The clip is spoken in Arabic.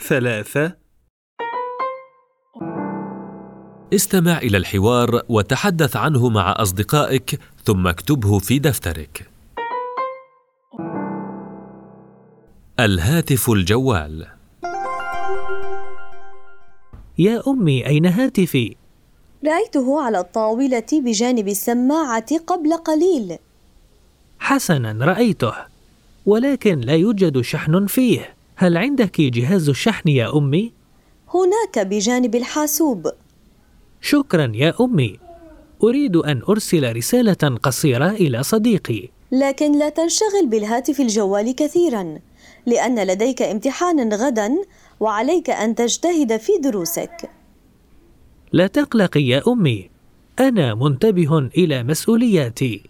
ثلاثة. استمع إلى الحوار وتحدث عنه مع أصدقائك ثم اكتبه في دفترك. الهاتف الجوال. يا أمي أين هاتفي؟ رأيته على الطاولة بجانب السماعة قبل قليل. حسنا رأيته. ولكن لا يوجد شحن فيه. هل عندك جهاز الشحن يا أمي؟ هناك بجانب الحاسوب. شكرا يا أمي. أريد أن أرسل رسالة قصيرة إلى صديقي. لكن لا تنشغل بالهاتف الجوال كثيرا لأن لديك امتحان غدا وعليك أن تجتهد في دروسك. لا تقلقي يا أمي. أنا منتبه إلى مسؤولياتي.